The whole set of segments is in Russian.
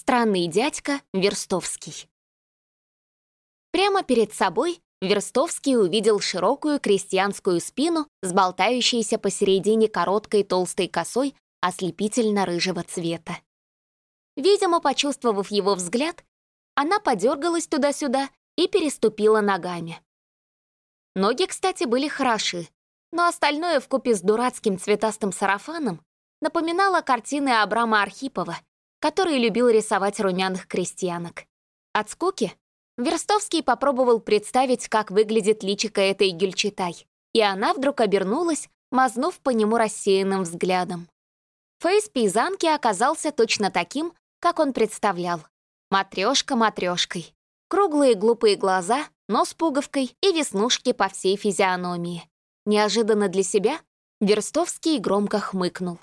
Странный дядька Верстовский. Прямо перед собой Верстовский увидел широкую крестьянскую спину с болтающейся посередине короткой толстой косой ослепительно-рыжего цвета. Видимо, почувствовав его взгляд, она подергалась туда-сюда и переступила ногами. Ноги, кстати, были хороши, но остальное вкупе с дурацким цветастым сарафаном напоминало картины Абрама Архипова, который любил рисовать румяных крестьянок. От скуки Верстовский попробовал представить, как выглядит личико этой Гюльчатай, и она вдруг обернулась, мазнув по нему рассеянным взглядом. Фейс пейзанки оказался точно таким, как он представлял. Матрешка матрешкой. Круглые глупые глаза, нос пуговкой и веснушки по всей физиономии. Неожиданно для себя Верстовский громко хмыкнул.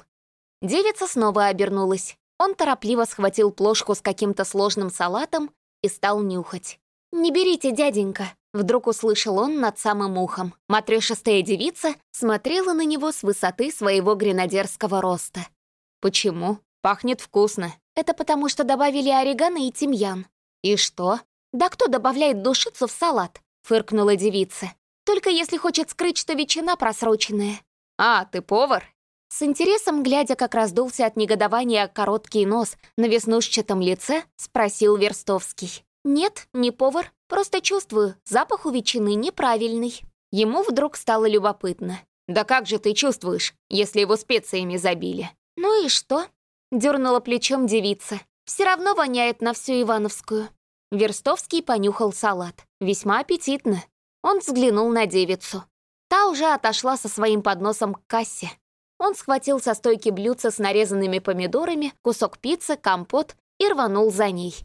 Девица снова обернулась. Он торопливо схватил плошку с каким-то сложным салатом и стал нюхать. «Не берите, дяденька!» Вдруг услышал он над самым ухом. Матрёшистая девица смотрела на него с высоты своего гренадерского роста. «Почему? Пахнет вкусно». «Это потому, что добавили орегано и тимьян». «И что?» «Да кто добавляет душицу в салат?» — фыркнула девица. «Только если хочет скрыть, что ветчина просроченная». «А, ты повар?» С интересом, глядя, как раздулся от негодования короткий нос на веснушчатом лице, спросил Верстовский. «Нет, не повар, просто чувствую, запах у ветчины неправильный». Ему вдруг стало любопытно. «Да как же ты чувствуешь, если его специями забили?» «Ну и что?» — дернула плечом девица. «Все равно воняет на всю Ивановскую». Верстовский понюхал салат. Весьма аппетитно. Он взглянул на девицу. Та уже отошла со своим подносом к кассе. Он схватил со стойки блюдца с нарезанными помидорами, кусок пиццы, компот и рванул за ней.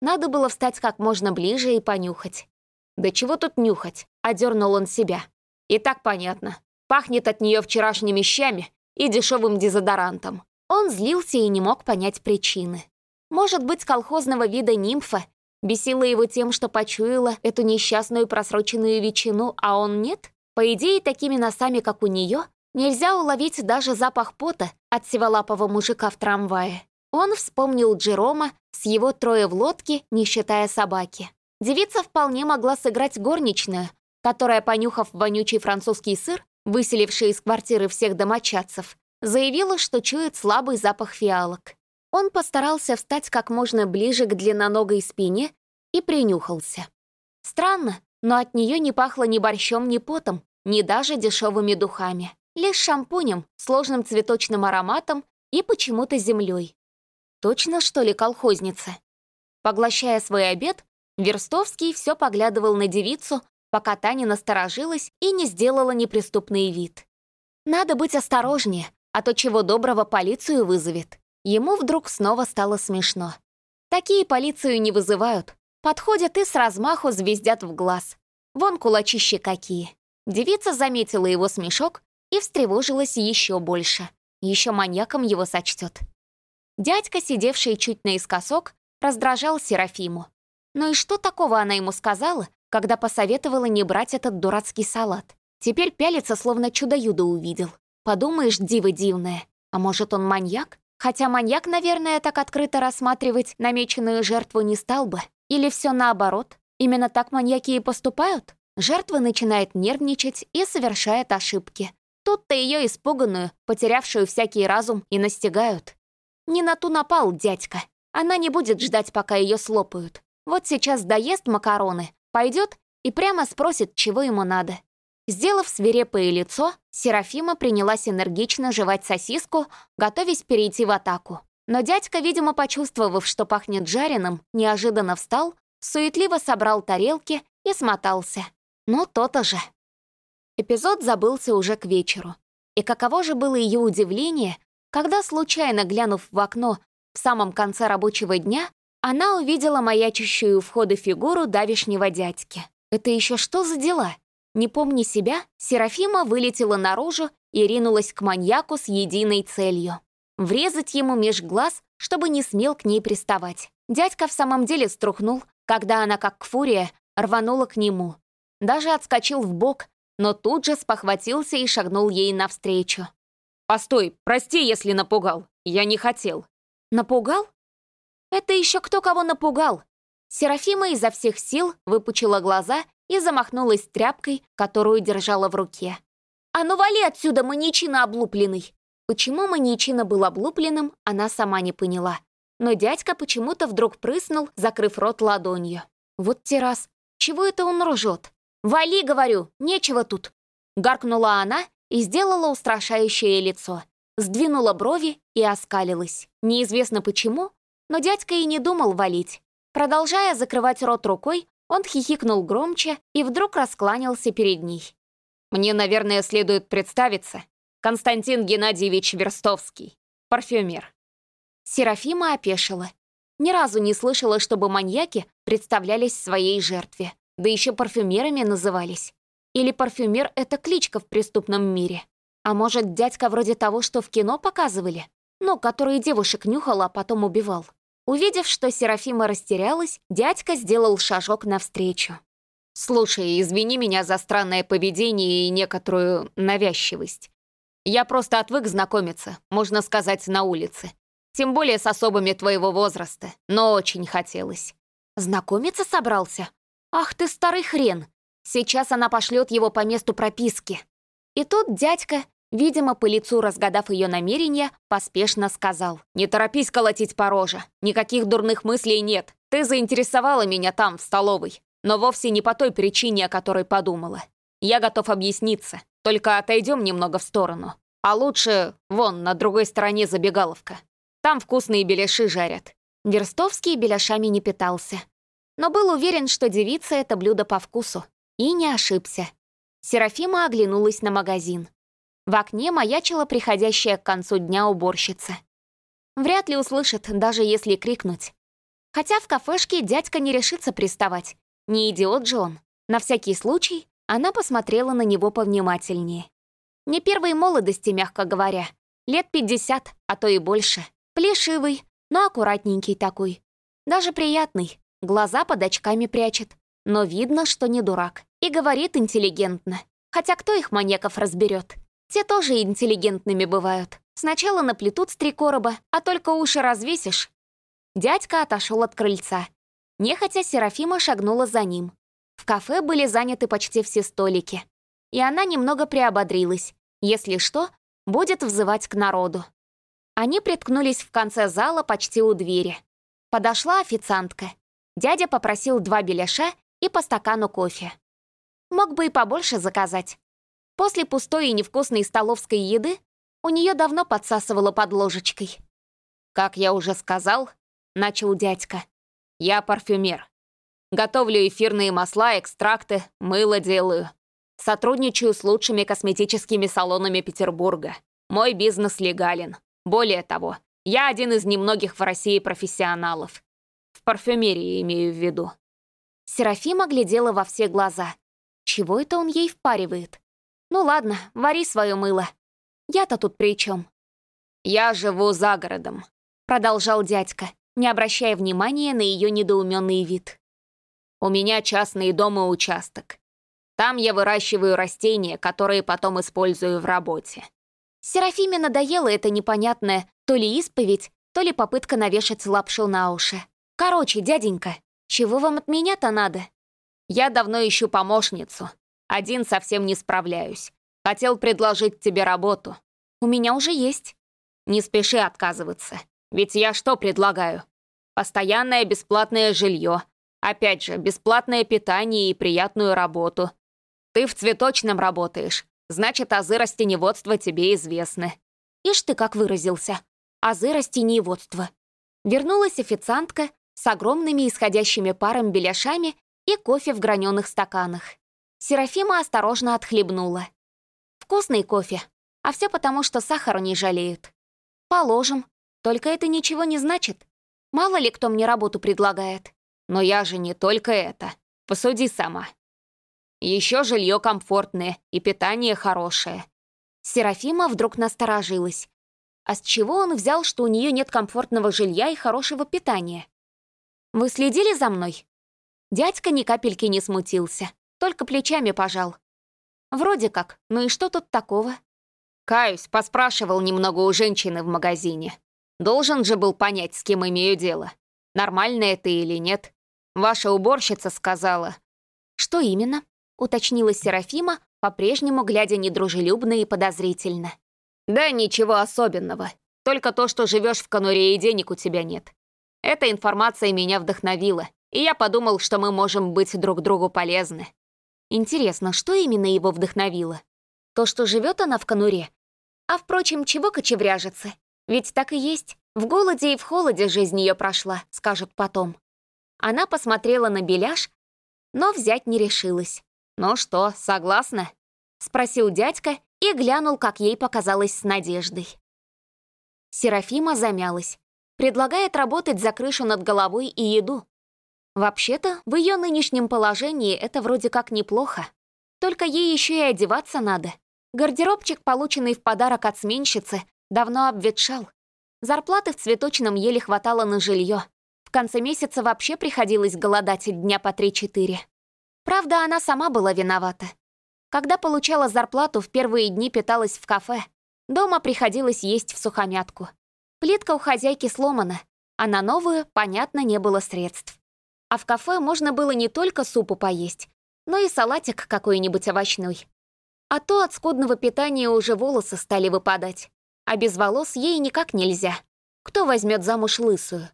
Надо было встать как можно ближе и понюхать. «Да чего тут нюхать?» — одернул он себя. «И так понятно. Пахнет от нее вчерашними щами и дешевым дезодорантом». Он злился и не мог понять причины. Может быть, колхозного вида нимфа бесила его тем, что почуяла эту несчастную просроченную ветчину, а он нет? По идее, такими носами, как у нее, Нельзя уловить даже запах пота от сиволапого мужика в трамвае. Он вспомнил Джерома с его трое в лодке, не считая собаки. Девица вполне могла сыграть горничную, которая, понюхав вонючий французский сыр, выселивший из квартиры всех домочадцев, заявила, что чует слабый запах фиалок. Он постарался встать как можно ближе к длинноногой спине и принюхался. Странно, но от нее не пахло ни борщом, ни потом, ни даже дешевыми духами лишь шампунем, сложным цветочным ароматом и почему-то землей. Точно, что ли, колхозница? Поглощая свой обед, Верстовский все поглядывал на девицу, пока та не насторожилась и не сделала неприступный вид. Надо быть осторожнее, а то чего доброго полицию вызовет. Ему вдруг снова стало смешно. Такие полицию не вызывают. Подходят и с размаху звездят в глаз. Вон кулачищи какие. Девица заметила его смешок и встревожилась еще больше. Еще маньяком его сочтет. Дядька, сидевший чуть наискосок, раздражал Серафиму. Ну и что такого она ему сказала, когда посоветовала не брать этот дурацкий салат? Теперь пялится, словно чудо-юдо увидел. Подумаешь, диво дивное. А может, он маньяк? Хотя маньяк, наверное, так открыто рассматривать намеченную жертву не стал бы. Или все наоборот? Именно так маньяки и поступают? Жертва начинает нервничать и совершает ошибки. Тут-то ее испуганную, потерявшую всякий разум, и настигают. Не на ту напал дядька. Она не будет ждать, пока ее слопают. Вот сейчас доест макароны, пойдет и прямо спросит, чего ему надо. Сделав свирепое лицо, Серафима принялась энергично жевать сосиску, готовясь перейти в атаку. Но дядька, видимо, почувствовав, что пахнет жареным, неожиданно встал, суетливо собрал тарелки и смотался. Ну, то-то же. Эпизод забылся уже к вечеру. И каково же было ее удивление, когда, случайно глянув в окно в самом конце рабочего дня, она увидела маячащую у входа фигуру давишнего дядьки. Это еще что за дела? Не помня себя, Серафима вылетела наружу и ринулась к маньяку с единой целью — врезать ему меж глаз, чтобы не смел к ней приставать. Дядька в самом деле струхнул, когда она, как фурия, рванула к нему. Даже отскочил в бок, но тут же спохватился и шагнул ей навстречу. «Постой, прости, если напугал. Я не хотел». «Напугал?» Это еще кто кого напугал. Серафима изо всех сил выпучила глаза и замахнулась тряпкой, которую держала в руке. «А ну вали отсюда, маньячина облупленный!» Почему маньячина был облупленным, она сама не поняла. Но дядька почему-то вдруг прыснул, закрыв рот ладонью. Вот террас. Чего это он ржет? «Вали, говорю, нечего тут!» Гаркнула она и сделала устрашающее лицо. Сдвинула брови и оскалилась. Неизвестно почему, но дядька и не думал валить. Продолжая закрывать рот рукой, он хихикнул громче и вдруг раскланялся перед ней. «Мне, наверное, следует представиться. Константин Геннадьевич Верстовский, парфюмер». Серафима опешила. Ни разу не слышала, чтобы маньяки представлялись своей жертве, да еще парфюмерами назывались. Или парфюмер — это кличка в преступном мире. А может, дядька вроде того, что в кино показывали? Ну, который девушек нюхал, а потом убивал. Увидев, что Серафима растерялась, дядька сделал шажок навстречу. «Слушай, извини меня за странное поведение и некоторую навязчивость. Я просто отвык знакомиться, можно сказать, на улице. Тем более с особыми твоего возраста, но очень хотелось». «Знакомиться собрался? Ах ты старый хрен! Сейчас она пошлет его по месту прописки». И тут дядька, Видимо, по лицу разгадав ее намерения, поспешно сказал. «Не торопись колотить по роже. Никаких дурных мыслей нет. Ты заинтересовала меня там, в столовой. Но вовсе не по той причине, о которой подумала. Я готов объясниться. Только отойдем немного в сторону. А лучше, вон, на другой стороне забегаловка. Там вкусные беляши жарят». Верстовский беляшами не питался. Но был уверен, что девица — это блюдо по вкусу. И не ошибся. Серафима оглянулась на магазин. В окне маячила приходящая к концу дня уборщица. Вряд ли услышит, даже если крикнуть. Хотя в кафешке дядька не решится приставать. Не идиот же он. На всякий случай она посмотрела на него повнимательнее. Не первой молодости, мягко говоря. Лет 50, а то и больше. Плешивый, но аккуратненький такой. Даже приятный. Глаза под очками прячет. Но видно, что не дурак. И говорит интеллигентно. Хотя кто их маньяков разберет? Те тоже интеллигентными бывают. Сначала наплетут с три короба, а только уши развесишь. Дядька отошел от крыльца. Нехотя Серафима шагнула за ним. В кафе были заняты почти все столики. И она немного приободрилась. Если что, будет взывать к народу. Они приткнулись в конце зала почти у двери. Подошла официантка. Дядя попросил два беляша и по стакану кофе. Мог бы и побольше заказать. После пустой и невкусной столовской еды у нее давно подсасывало под ложечкой. «Как я уже сказал», — начал дядька, — «я парфюмер. Готовлю эфирные масла, экстракты, мыло делаю. Сотрудничаю с лучшими косметическими салонами Петербурга. Мой бизнес легален. Более того, я один из немногих в России профессионалов. В парфюмерии имею в виду». Серафима глядела во все глаза. Чего это он ей впаривает? «Ну ладно, вари свое мыло. Я-то тут при чем? «Я живу за городом», — продолжал дядька, не обращая внимания на ее недоуменный вид. «У меня частный дом и участок. Там я выращиваю растения, которые потом использую в работе». Серафиме надоело это непонятное то ли исповедь, то ли попытка навешать лапшу на уши. «Короче, дяденька, чего вам от меня-то надо?» «Я давно ищу помощницу», один совсем не справляюсь. Хотел предложить тебе работу. У меня уже есть. Не спеши отказываться. Ведь я что предлагаю? Постоянное бесплатное жилье. Опять же, бесплатное питание и приятную работу. Ты в цветочном работаешь. Значит, азы растеневодства тебе известны. Ишь ты как выразился. Азы растеневодства. Вернулась официантка с огромными исходящими паром беляшами и кофе в граненых стаканах. Серафима осторожно отхлебнула. Вкусный кофе, а все потому, что сахару не жалеют. Положим, только это ничего не значит. Мало ли кто мне работу предлагает. Но я же не только это. Посуди сама. Еще жилье комфортное и питание хорошее. Серафима вдруг насторожилась. А с чего он взял, что у нее нет комфортного жилья и хорошего питания? Вы следили за мной? Дядька ни капельки не смутился. Только плечами пожал. Вроде как, ну и что тут такого? Каюсь, поспрашивал немного у женщины в магазине. Должен же был понять, с кем имею дело. нормально это или нет. Ваша уборщица сказала». «Что именно?» — уточнила Серафима, по-прежнему глядя недружелюбно и подозрительно. «Да ничего особенного. Только то, что живешь в конуре и денег у тебя нет. Эта информация меня вдохновила, и я подумал, что мы можем быть друг другу полезны». Интересно, что именно его вдохновило? То, что живет она в конуре? А впрочем, чего кочевряжется? Ведь так и есть. В голоде и в холоде жизнь ее прошла, скажут потом. Она посмотрела на беляш, но взять не решилась. «Ну что, согласна?» — спросил дядька и глянул, как ей показалось, с надеждой. Серафима замялась. Предлагает работать за крышу над головой и еду. Вообще-то, в ее нынешнем положении это вроде как неплохо. Только ей еще и одеваться надо. Гардеробчик, полученный в подарок от сменщицы, давно обветшал. Зарплаты в цветочном еле хватало на жилье. В конце месяца вообще приходилось голодать дня по 3-4. Правда, она сама была виновата. Когда получала зарплату, в первые дни питалась в кафе. Дома приходилось есть в сухомятку. Плитка у хозяйки сломана, а на новую, понятно, не было средств. А в кафе можно было не только супу поесть, но и салатик какой-нибудь овощной. А то от скудного питания уже волосы стали выпадать. А без волос ей никак нельзя. Кто возьмет замуж лысую?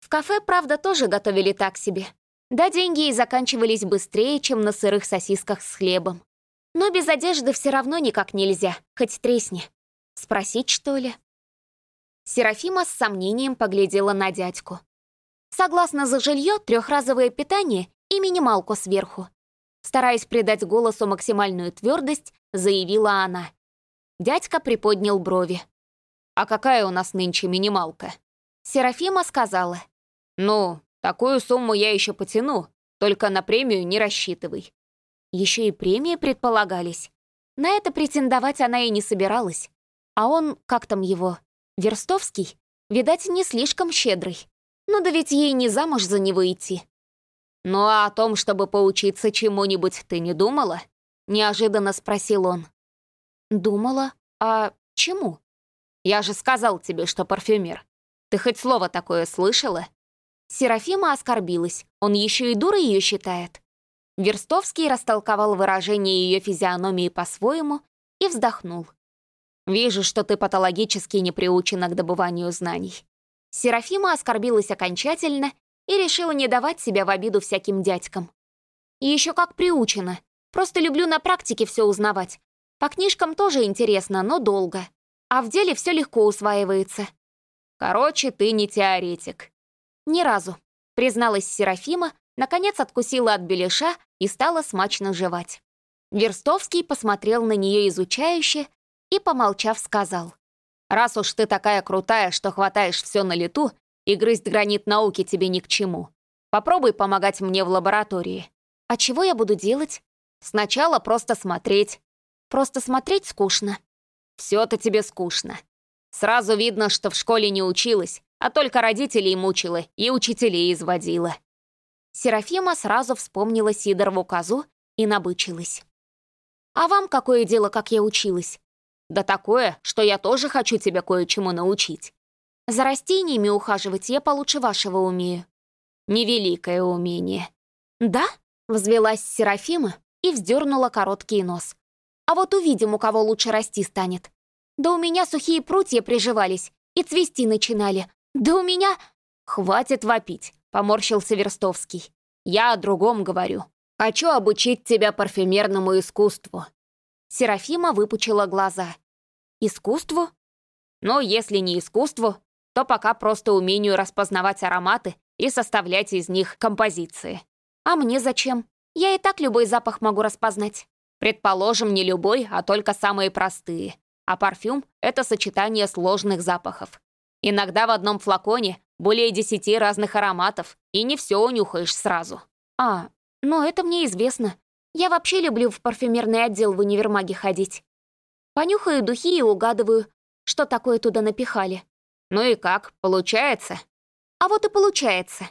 В кафе, правда, тоже готовили так себе. Да, деньги и заканчивались быстрее, чем на сырых сосисках с хлебом. Но без одежды все равно никак нельзя, хоть тресни. Спросить, что ли? Серафима с сомнением поглядела на дядьку. Согласно за жилье, трехразовое питание и минималку сверху. Стараясь придать голосу максимальную твердость, заявила она. Дядька приподнял брови. «А какая у нас нынче минималка?» Серафима сказала. «Ну, Такую сумму я еще потяну, только на премию не рассчитывай». Еще и премии предполагались. На это претендовать она и не собиралась. А он, как там его, Верстовский, видать, не слишком щедрый. Ну да ведь ей не замуж за него идти. «Ну а о том, чтобы поучиться чему-нибудь, ты не думала?» — неожиданно спросил он. «Думала? А чему?» «Я же сказал тебе, что парфюмер. Ты хоть слово такое слышала?» Серафима оскорбилась. Он еще и дура ее считает. Верстовский растолковал выражение ее физиономии по-своему и вздохнул. «Вижу, что ты патологически не приучена к добыванию знаний». Серафима оскорбилась окончательно и решила не давать себя в обиду всяким дядькам. еще как приучена. Просто люблю на практике все узнавать. По книжкам тоже интересно, но долго. А в деле все легко усваивается. Короче, ты не теоретик. «Ни разу», — призналась Серафима, наконец откусила от беляша и стала смачно жевать. Верстовский посмотрел на нее изучающе и, помолчав, сказал. «Раз уж ты такая крутая, что хватаешь все на лету, и грызть гранит науки тебе ни к чему. Попробуй помогать мне в лаборатории». «А чего я буду делать?» «Сначала просто смотреть». «Просто смотреть скучно». «Все-то тебе скучно. Сразу видно, что в школе не училась, а только родителей мучила и учителей изводила». Серафима сразу вспомнила Сидорову козу и набычилась. «А вам какое дело, как я училась?» «Да такое, что я тоже хочу тебя кое-чему научить». «За растениями ухаживать я получше вашего умею». «Невеликое умение». «Да?» — взвелась Серафима и вздернула короткий нос. «А вот увидим, у кого лучше расти станет. Да у меня сухие прутья приживались и цвести начинали, «Да у меня...» «Хватит вопить», — поморщился Верстовский. «Я о другом говорю. Хочу обучить тебя парфюмерному искусству». Серафима выпучила глаза. «Искусству?» «Ну, если не искусству, то пока просто умению распознавать ароматы и составлять из них композиции». «А мне зачем? Я и так любой запах могу распознать». «Предположим, не любой, а только самые простые. А парфюм — это сочетание сложных запахов. Иногда в одном флаконе более десяти разных ароматов, и не все унюхаешь сразу. А, ну это мне известно. Я вообще люблю в парфюмерный отдел в универмаге ходить. Понюхаю духи и угадываю, что такое туда напихали. Ну и как, получается? А вот и получается.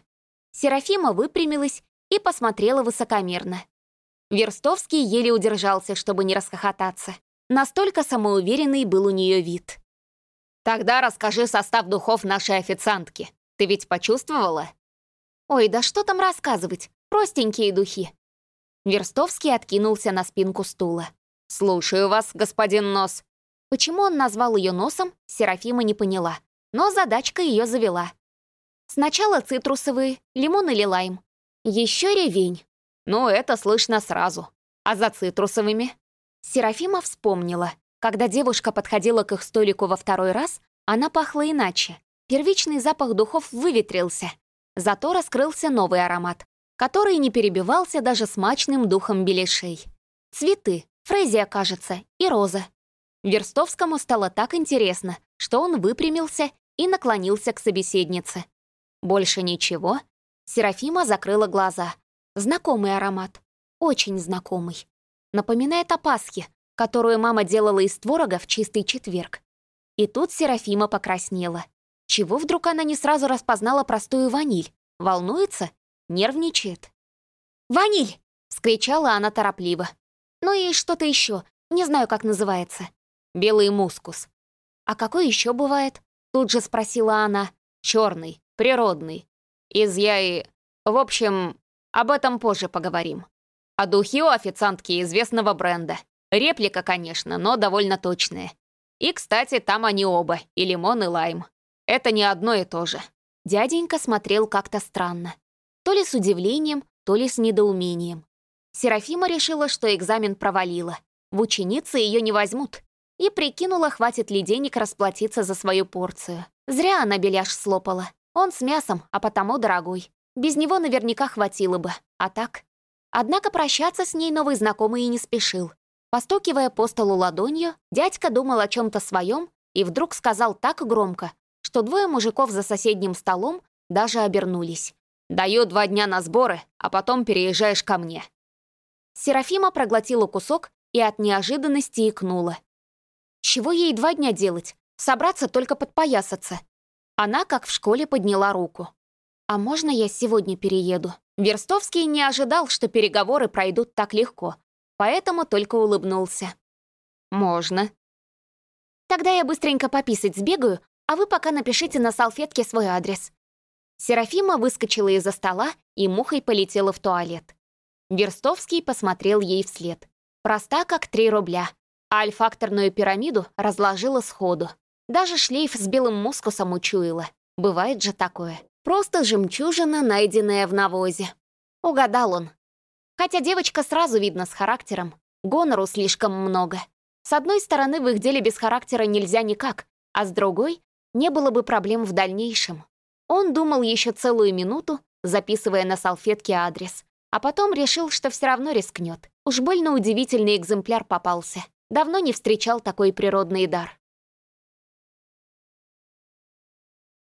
Серафима выпрямилась и посмотрела высокомерно. Верстовский еле удержался, чтобы не расхохотаться. Настолько самоуверенный был у нее вид. Тогда расскажи состав духов нашей официантки. Ты ведь почувствовала? Ой, да что там рассказывать? Простенькие духи. Верстовский откинулся на спинку стула. «Слушаю вас, господин Нос». Почему он назвал ее носом, Серафима не поняла. Но задачка ее завела. Сначала цитрусовые, лимон или лайм. Еще ревень. Ну, это слышно сразу. А за цитрусовыми? Серафима вспомнила. Когда девушка подходила к их столику во второй раз, она пахла иначе. Первичный запах духов выветрился. Зато раскрылся новый аромат, который не перебивался даже смачным духом беляшей. Цветы, фрезия, кажется, и роза. Верстовскому стало так интересно, что он выпрямился и наклонился к собеседнице. Больше ничего. Серафима закрыла глаза. Знакомый аромат. Очень знакомый. Напоминает о Пасхе, которую мама делала из творога в чистый четверг. И тут Серафима покраснела. Чего вдруг она не сразу распознала простую ваниль? Волнуется? Нервничает? «Ваниль!» — скричала она торопливо. «Ну и что-то еще, не знаю, как называется». «Белый мускус». «А какой еще бывает?» — тут же спросила она. «Черный, природный. Из я и... В общем, об этом позже поговорим. А духи у официантки известного бренда. Реплика, конечно, но довольно точная. И, кстати, там они оба, и лимон, и лайм. Это не одно и то же. Дяденька смотрел как-то странно. То ли с удивлением, то ли с недоумением. Серафима решила, что экзамен провалила. В ученицы ее не возьмут. И прикинула, хватит ли денег расплатиться за свою порцию. Зря она беляш слопала. Он с мясом, а потому дорогой. Без него наверняка хватило бы. А так? Однако прощаться с ней новый знакомый и не спешил. Постукивая по столу ладонью, дядька думал о чем-то своем и вдруг сказал так громко, что двое мужиков за соседним столом даже обернулись. «Даю два дня на сборы, а потом переезжаешь ко мне». Серафима проглотила кусок и от неожиданности икнула. Чего ей два дня делать? Собраться только подпоясаться. Она, как в школе, подняла руку. «А можно я сегодня перееду?» Верстовский не ожидал, что переговоры пройдут так легко, поэтому только улыбнулся. «Можно». «Тогда я быстренько пописать сбегаю, а вы пока напишите на салфетке свой адрес». Серафима выскочила из-за стола и мухой полетела в туалет. Верстовский посмотрел ей вслед. Проста, как три рубля. Альфакторную пирамиду разложила сходу. Даже шлейф с белым мускусом учуяла. Бывает же такое. Просто жемчужина, найденная в навозе. Угадал он. Хотя девочка сразу видно с характером. Гонору слишком много. С одной стороны, в их деле без характера нельзя никак, а с другой не было бы проблем в дальнейшем. Он думал еще целую минуту, записывая на салфетке адрес, а потом решил, что все равно рискнет. Уж больно удивительный экземпляр попался. Давно не встречал такой природный дар.